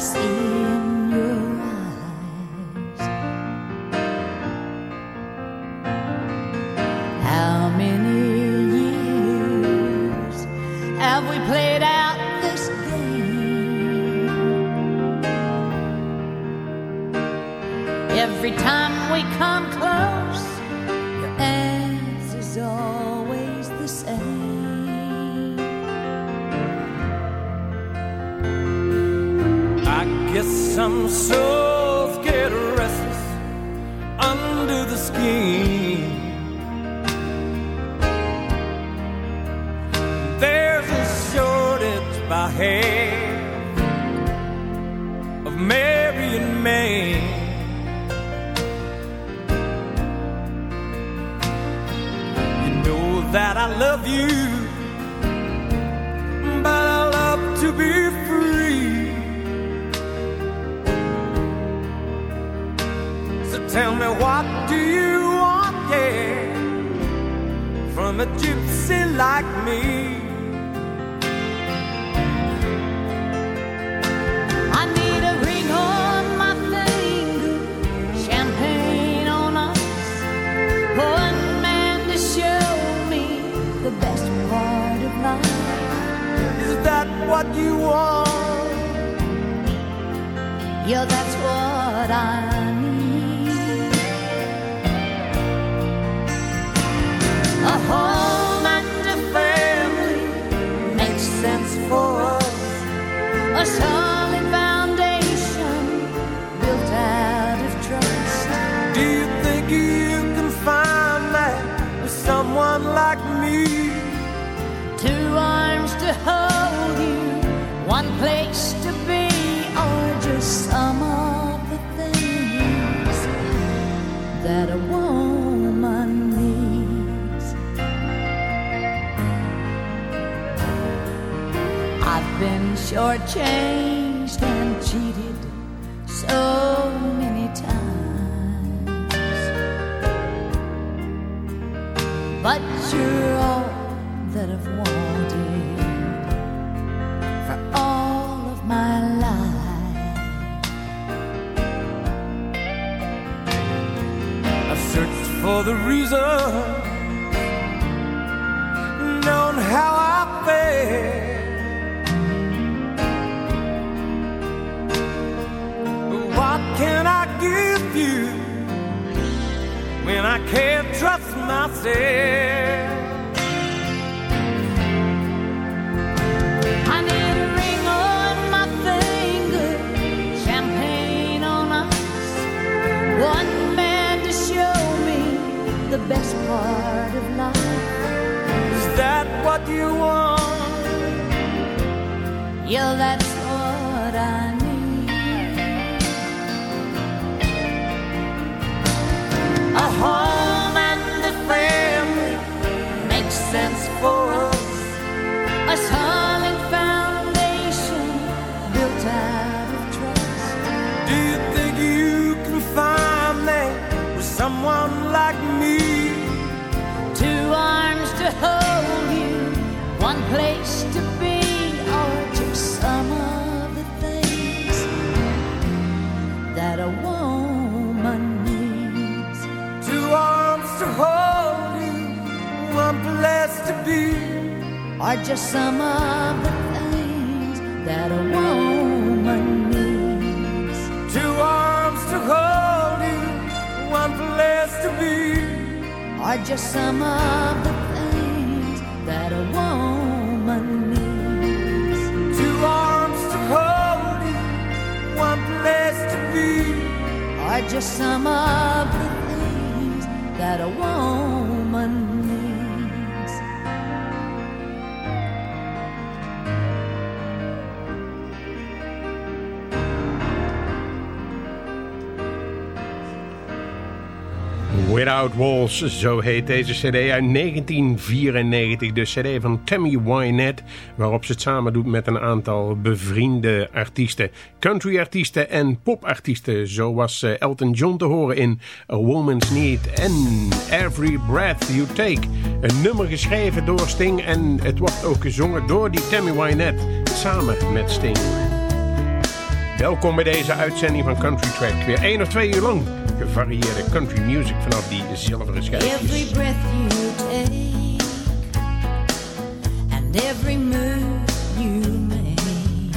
See. in Yeah, that's what I shortchanged and cheated so many times. But you're all that I've wanted for all of my life. I've searched for the reason, known how when I can't trust myself? I need a ring on my finger, champagne on us, one man to show me the best part of life. Is that what you want? Yeah, that's Or just some of the things that a woman needs. Two arms to hold you, one place to be. Or just some of the things that a woman needs. Two arms to hold you, one place to be. Or just some of the things that a woman Without Walls, zo heet deze cd uit 1994. De cd van Tammy Wynette, waarop ze het samen doet met een aantal bevriende artiesten. Countryartiesten en popartiesten. Zo was eh, Elton John te horen in A Woman's Need en Every Breath You Take. Een nummer geschreven door Sting en het wordt ook gezongen door die Tammy Wynette samen met Sting. Welkom bij deze uitzending van Country Track. Weer één of twee uur lang gevarieerde country music vanaf die zilveren schijfjes. Every breath you take and every move you make,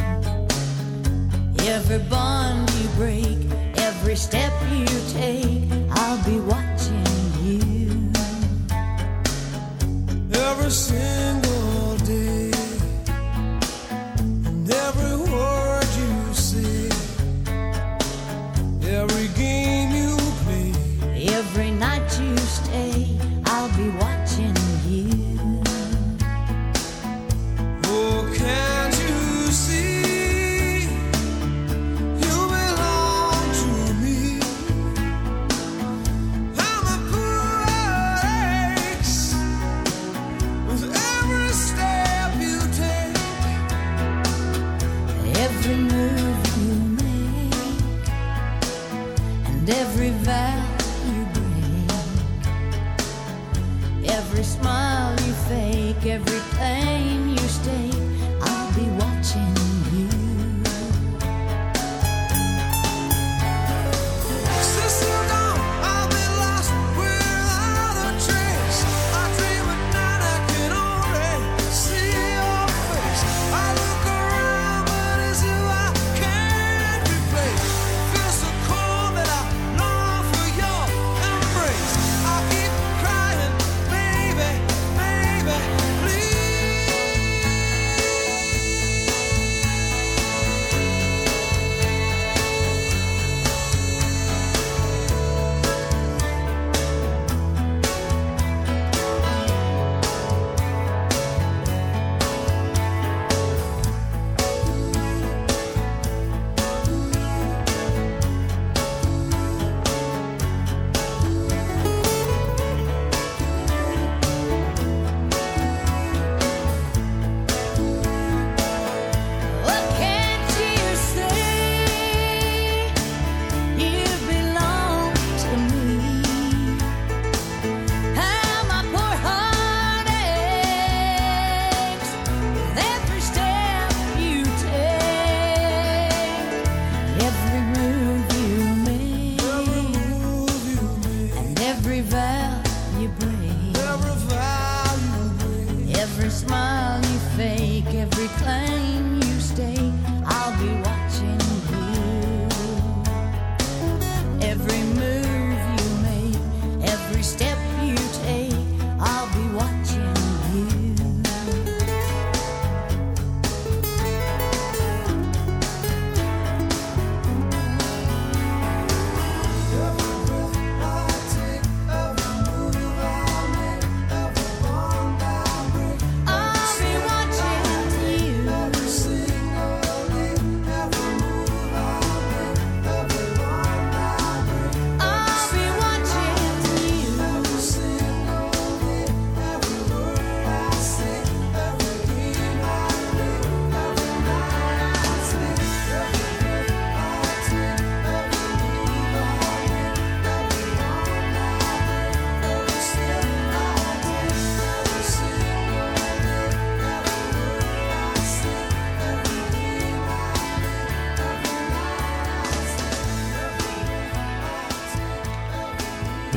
every bond you break, every step you take, I'll be watching you. Every single Every night you stay, I'll be watching.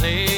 That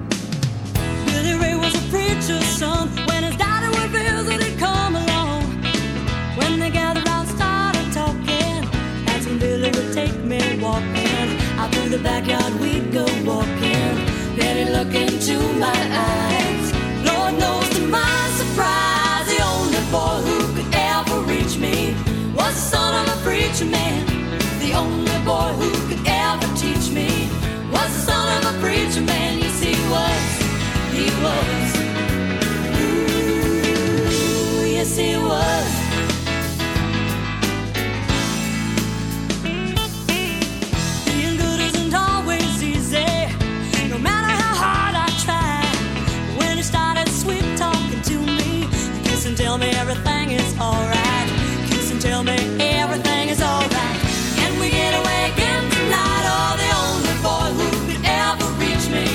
When his daddy he'd come along. When they started talking. Billy would take me walking. Out through the backyard, we'd go walking. Then he'd look into my eyes. alright. Kiss and tell me everything is alright. Can we get away again tonight? Oh, the only boy who could ever reach me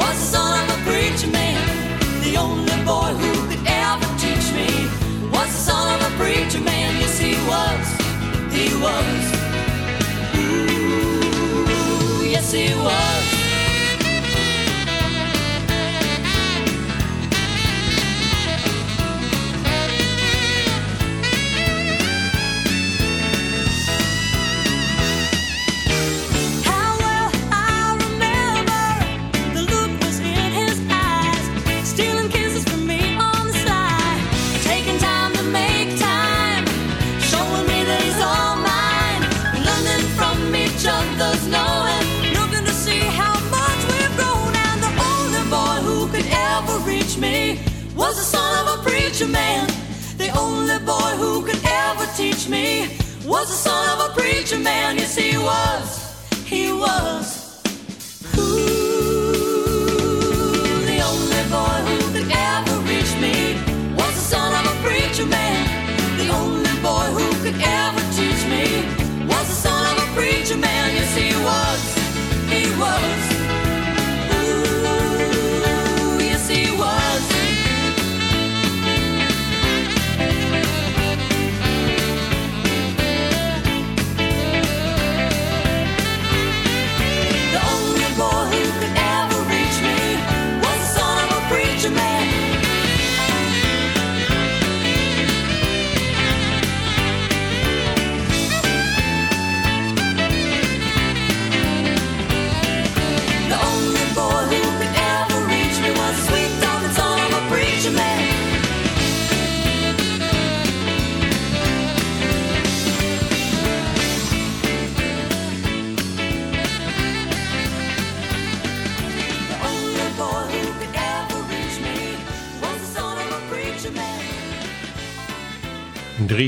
was the son of a preacher man. The only boy who could ever teach me was the son of a preacher man. Yes, he was. He was. Ooh, yes, he was.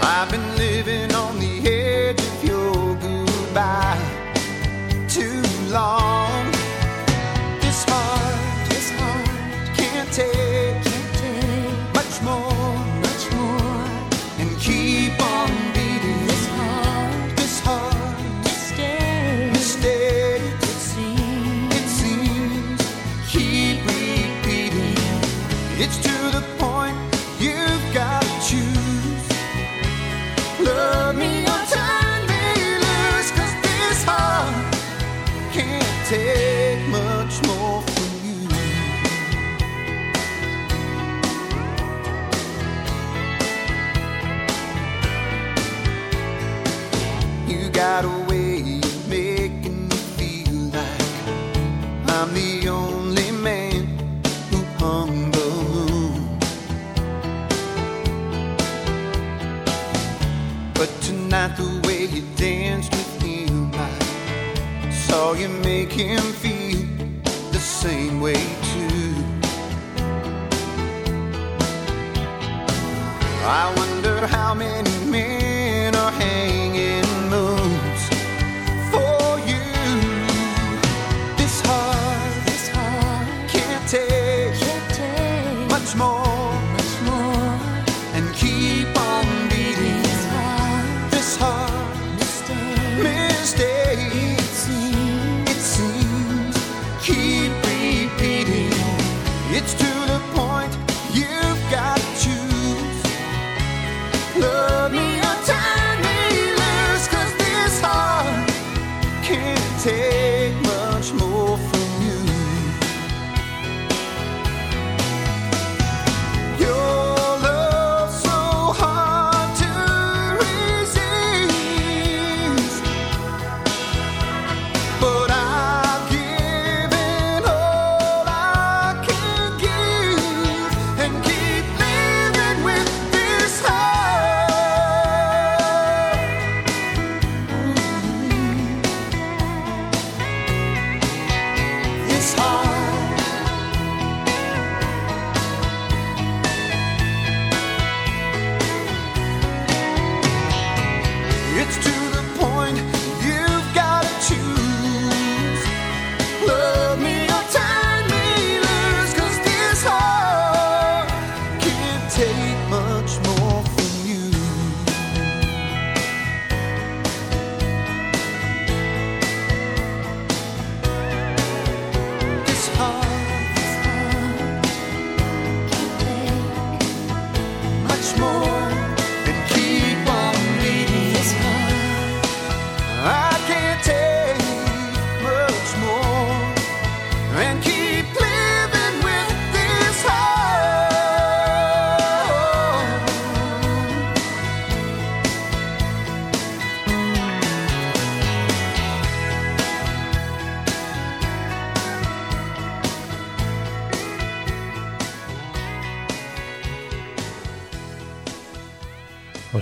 I've been living on the edge of your goodbye too long. This heart, this heart can't take, take Saw you make him feel the same way too. I wonder how many men are hanging moons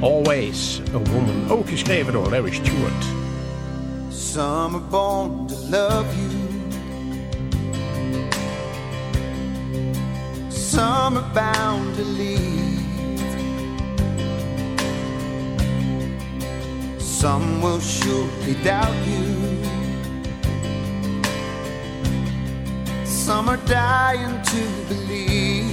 Always a Woman. Ook geschreven door Larry Stewart. Some are born to love you. Some are bound to leave. Some will surely doubt you. Some are dying to believe.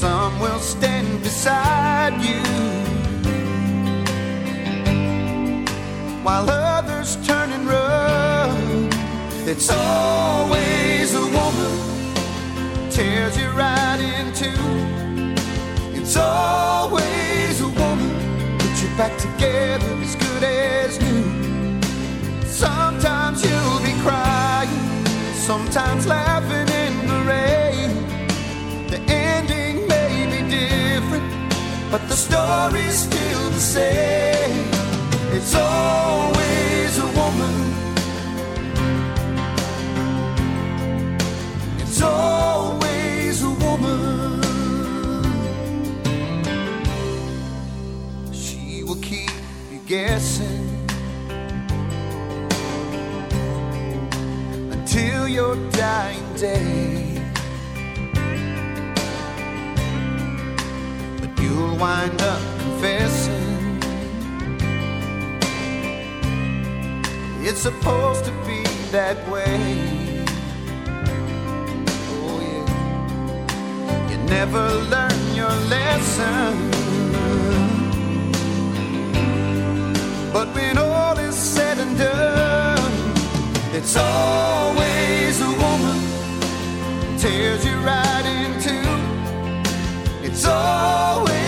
Some will stand beside you. while others turn and run. It's always a woman tears you right in two. It's always a woman puts you back together as good as new. Sometimes you'll be crying, sometimes laughing but the story's still the same. It's always a woman. It's always a woman. She will keep you guessing until your dying day. Wind up confessing. It's supposed to be that way. Oh, yeah. You never learn your lesson. But when all is said and done, it's always a woman tears you right in two. It's always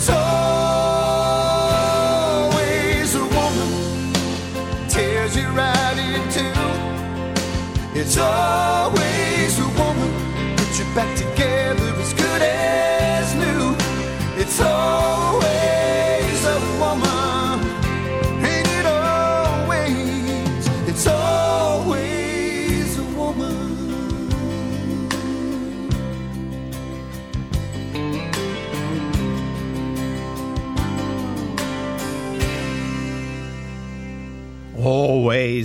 it's always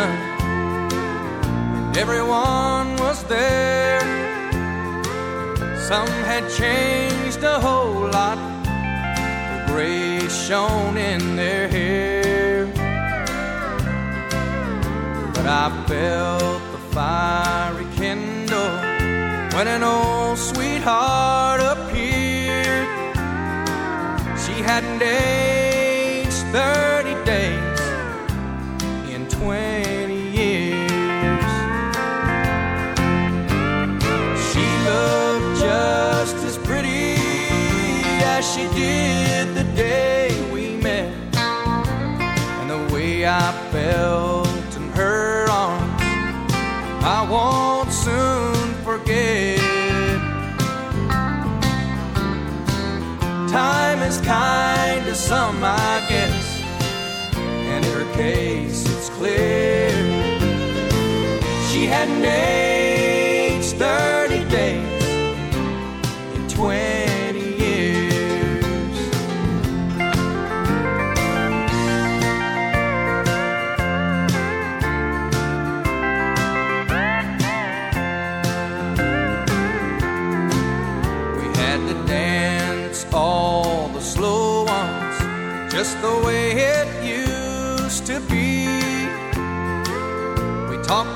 And everyone was there. Some had changed a whole lot. The gray shone in their hair. But I felt the fiery kindle when an old sweetheart appeared. She hadn't aged 30 she did the day we met, and the way I felt in her arms, I won't soon forget. Time is kind to some, I guess, and in her case, it's clear. She hadn't aged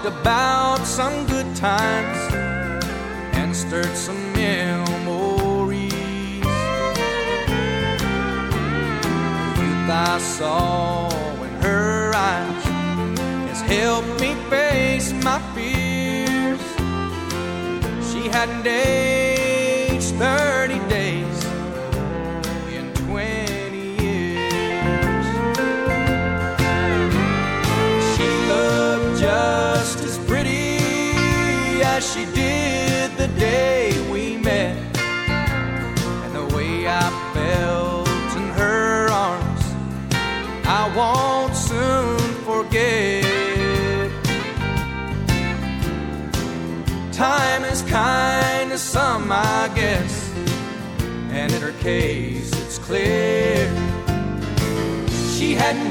talked about some good times and stirred some memories. The youth I saw in her eyes has helped me face my fears. She hadn't aged 30 days won't soon forget. Time is kind to some, I guess, and in her case, it's clear she hadn't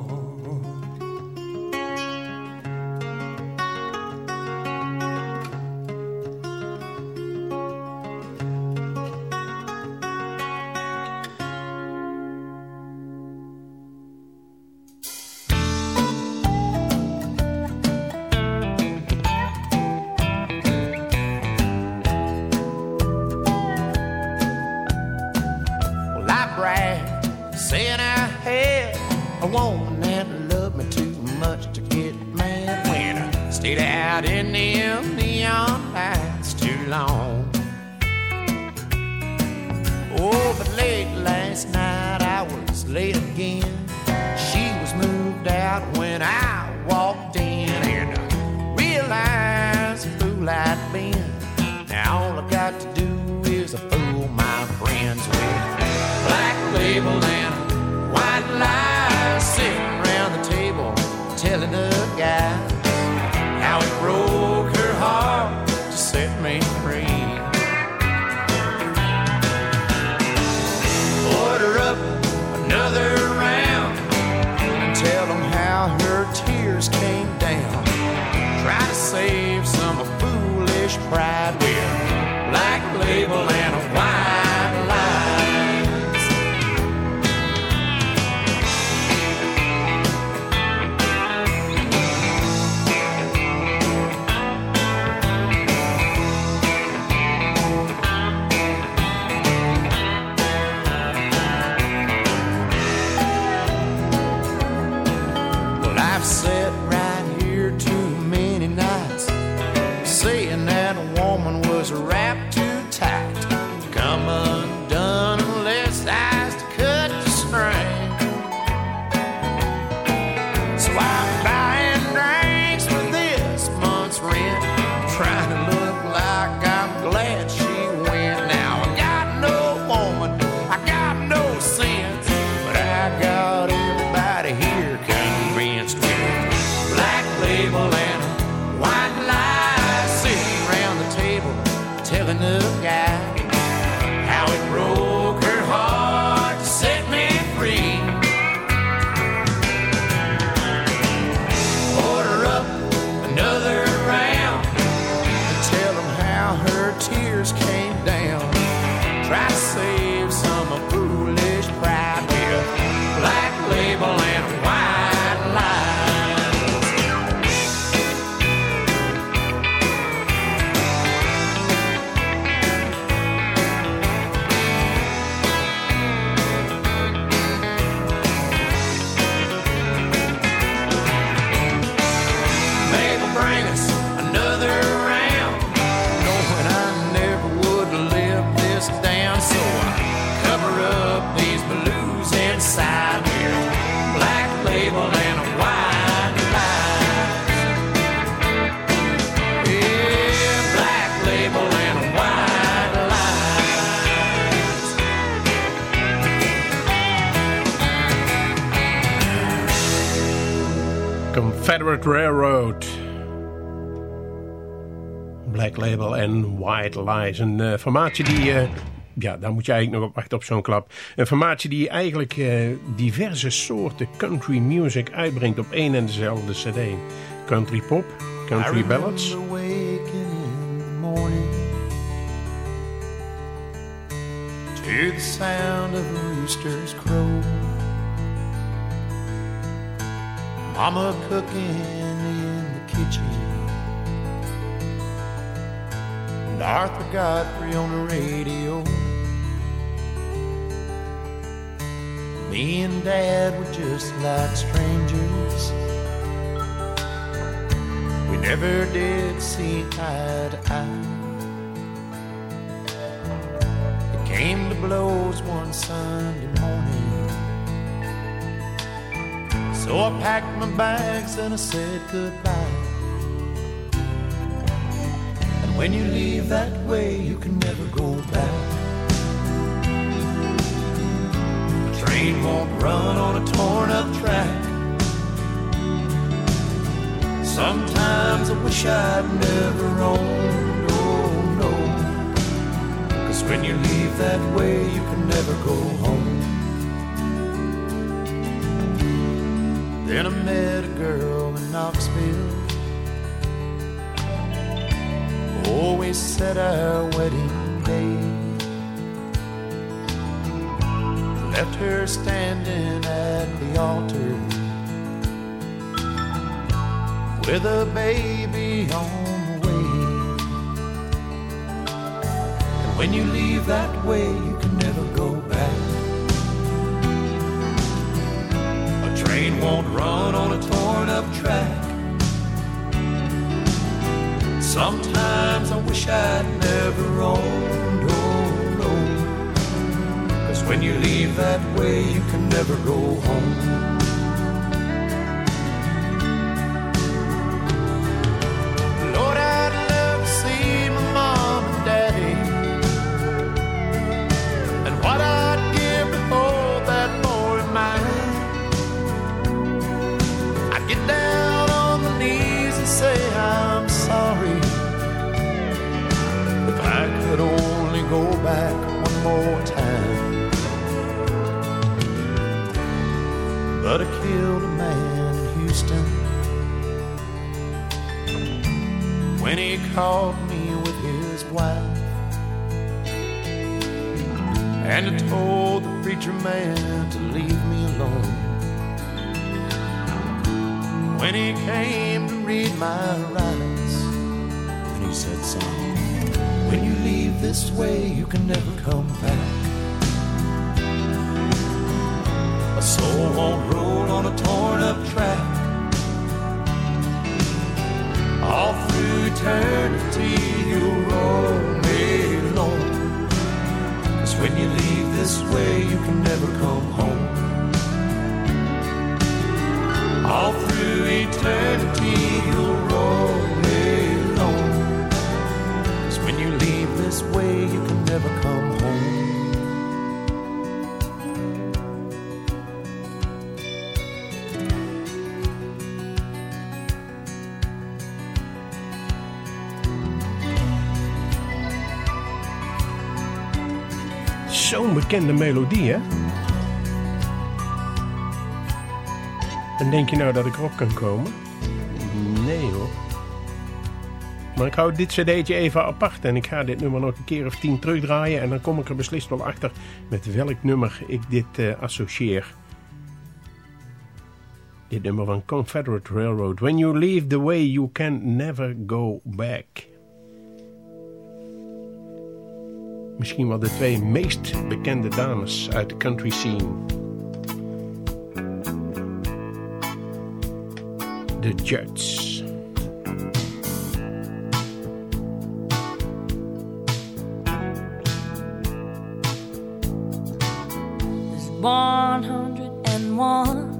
Black Label en White Lies. Een uh, formatie die... Eh, ja, daar moet je eigenlijk nog op wachten op zo'n klap. Een formatie die eigenlijk eh, diverse soorten country music uitbrengt op één en dezelfde cd. Country pop, country ballads. The sound of rooster's crow Mama cooking in the kitchen Arthur Godfrey on the radio. Me and Dad were just like strangers. We never did see eye to eye. It came to blows one Sunday morning. So I packed my bags and I said goodbye. When you leave that way, you can never go back. Train won't run on a torn up track. Sometimes I wish I'd never owned, oh no. Cause when you leave that way, you can never go home. Then I met a girl in Knoxville. Always said our wedding day. Left her standing at the altar with a baby on the way. And when you leave that way, you can never go back. A train won't run on a torn up track. Sometimes I'd never owned, oh no. Cause when you leave that way, you can never go home. Go back one more time. But I killed a man in Houston when he caught me with his wife. And I told the preacher man to leave me alone. When he came to read my rights, and he said, Son, when you leave this way, you can never come back. A soul won't roll on a torn up track. All through eternity, you'll roll me alone. Cause when you leave this way, you can never come home. All through eternity, way, you can never come home. Zo'n bekende melodie, hè? En denk je nou dat ik erop kan komen? Maar ik hou dit cd'tje even apart en ik ga dit nummer nog een keer of tien terugdraaien en dan kom ik er beslist wel achter met welk nummer ik dit eh, associeer. Dit nummer van Confederate Railroad. When you leave the way you can never go back. Misschien wel de twee meest bekende dames uit de country scene. De Judds. 101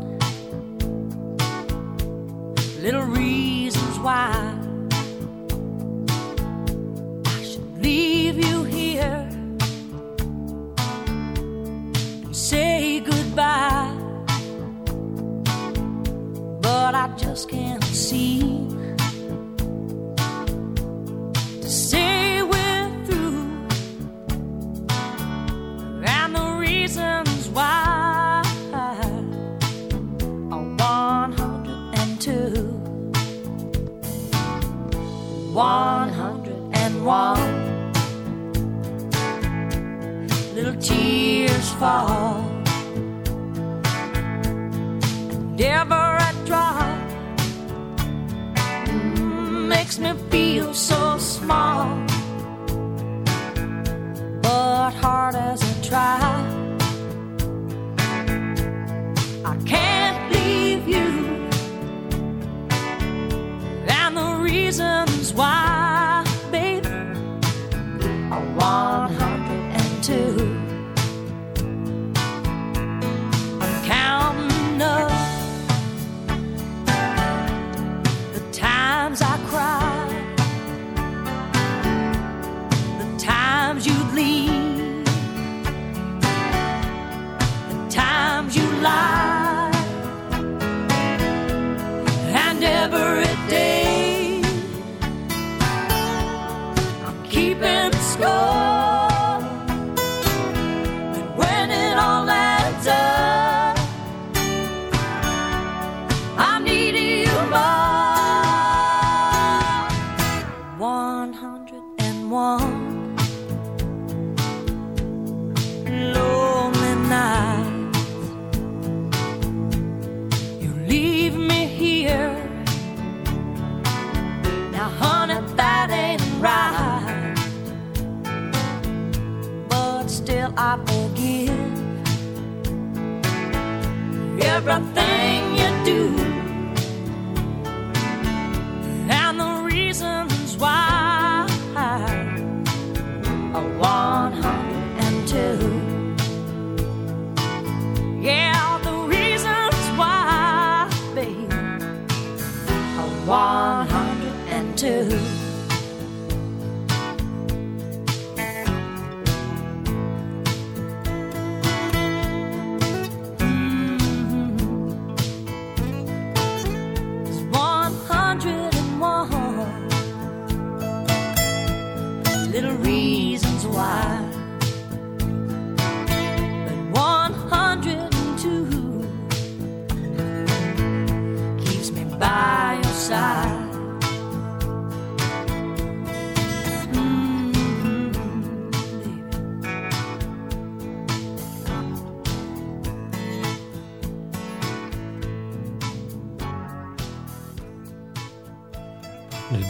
101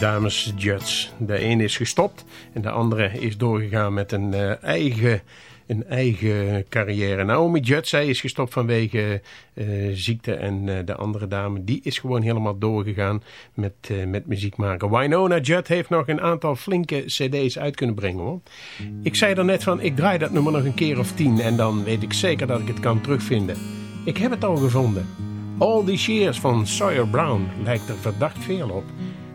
dames Judds. De ene is gestopt en de andere is doorgegaan met een eh, eigen, een eigen carrière. Naomi Judd, zij is gestopt vanwege eh, ziekte en eh, de andere dame die is gewoon helemaal doorgegaan met, met muziek maken. Winona Judd heeft nog een aantal flinke cd's uit kunnen brengen hoor. Ik zei er net van, ik draai dat nummer nog een keer of tien en dan weet ik zeker dat ik het kan terugvinden. Ik heb het al gevonden. All These Years van Sawyer Brown lijkt er verdacht veel op.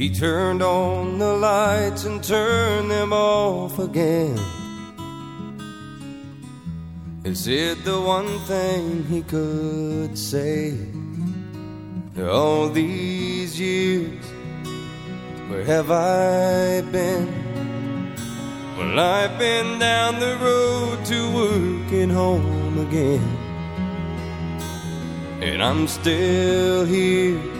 He turned on the lights and turned them off again. He said the one thing he could say all these years. Where have I been? Well, I've been down the road to work and home again. And I'm still here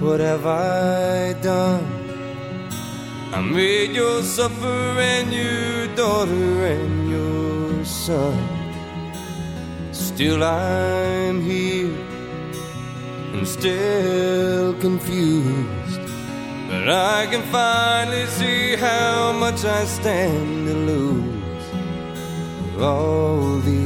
What have I done? I made you suffer and your daughter and your son. Still I'm here and still confused. But I can finally see how much I stand to lose all these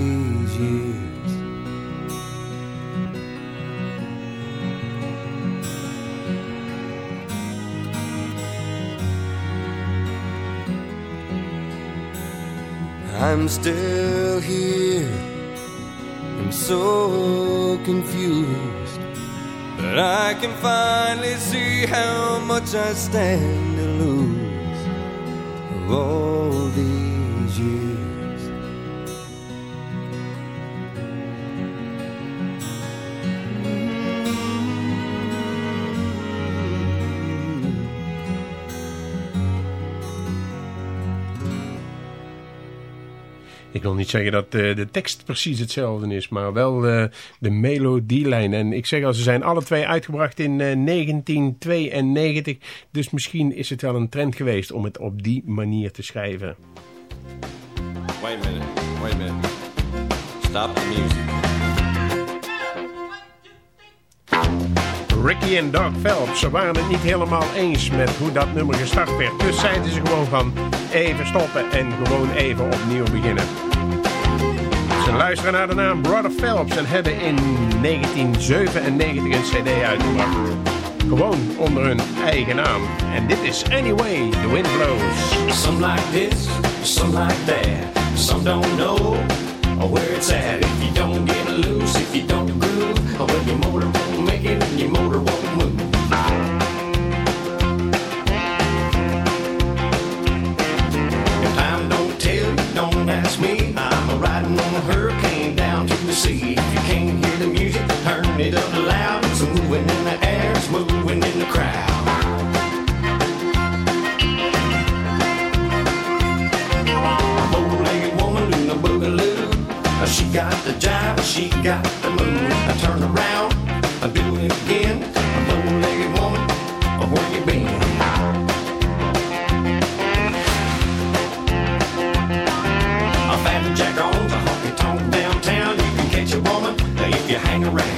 I'm still here. I'm so confused. But I can finally see how much I stand to lose of wil niet zeggen dat eh, de tekst precies hetzelfde is, maar wel eh, de melodielijn. En ik zeg al, ze zijn alle twee uitgebracht in eh, 1992. Dus misschien is het wel een trend geweest om het op die manier te schrijven. Wait a minute. Wait a minute. Stop the music. Ricky en Doug Phelps, ze waren het niet helemaal eens met hoe dat nummer gestart werd. Dus zeiden ze gewoon van even stoppen en gewoon even opnieuw beginnen. Luisteren naar de naam Brother Phelps en hebben in 1997 een cd uitgebracht. Gewoon onder hun eigen naam. En dit is Anyway, The Wind Blows. Some like this, some like that. Some don't know where it's at. If you don't get loose, if you don't groove, well, your motor won't make it and your motor won't move. If time don't tell don't ask me. Sea. If you can't hear the music, turn it up loud. It's moving in the air, it's moving in the crowd. She got the jive, she got the move. I turn around, I do it again. A bow-legged woman, where you been? Hang around.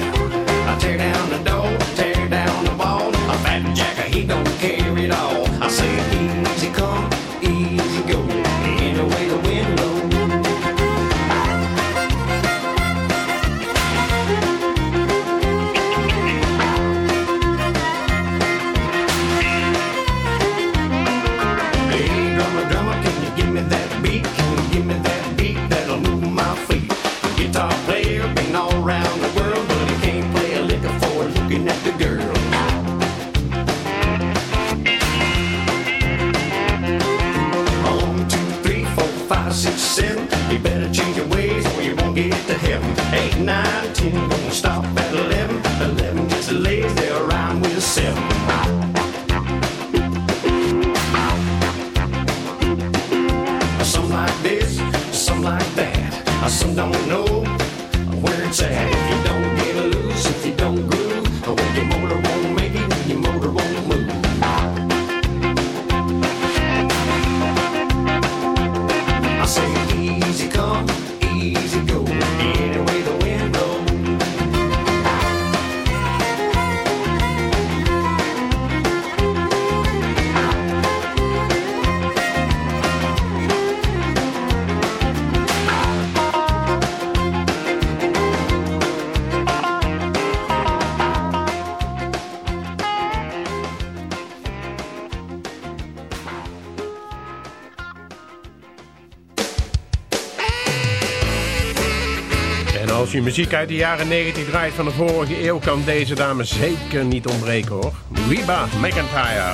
Je muziek uit de jaren 90 draait van de vorige eeuw... kan deze dame zeker niet ontbreken hoor. Reba McIntyre.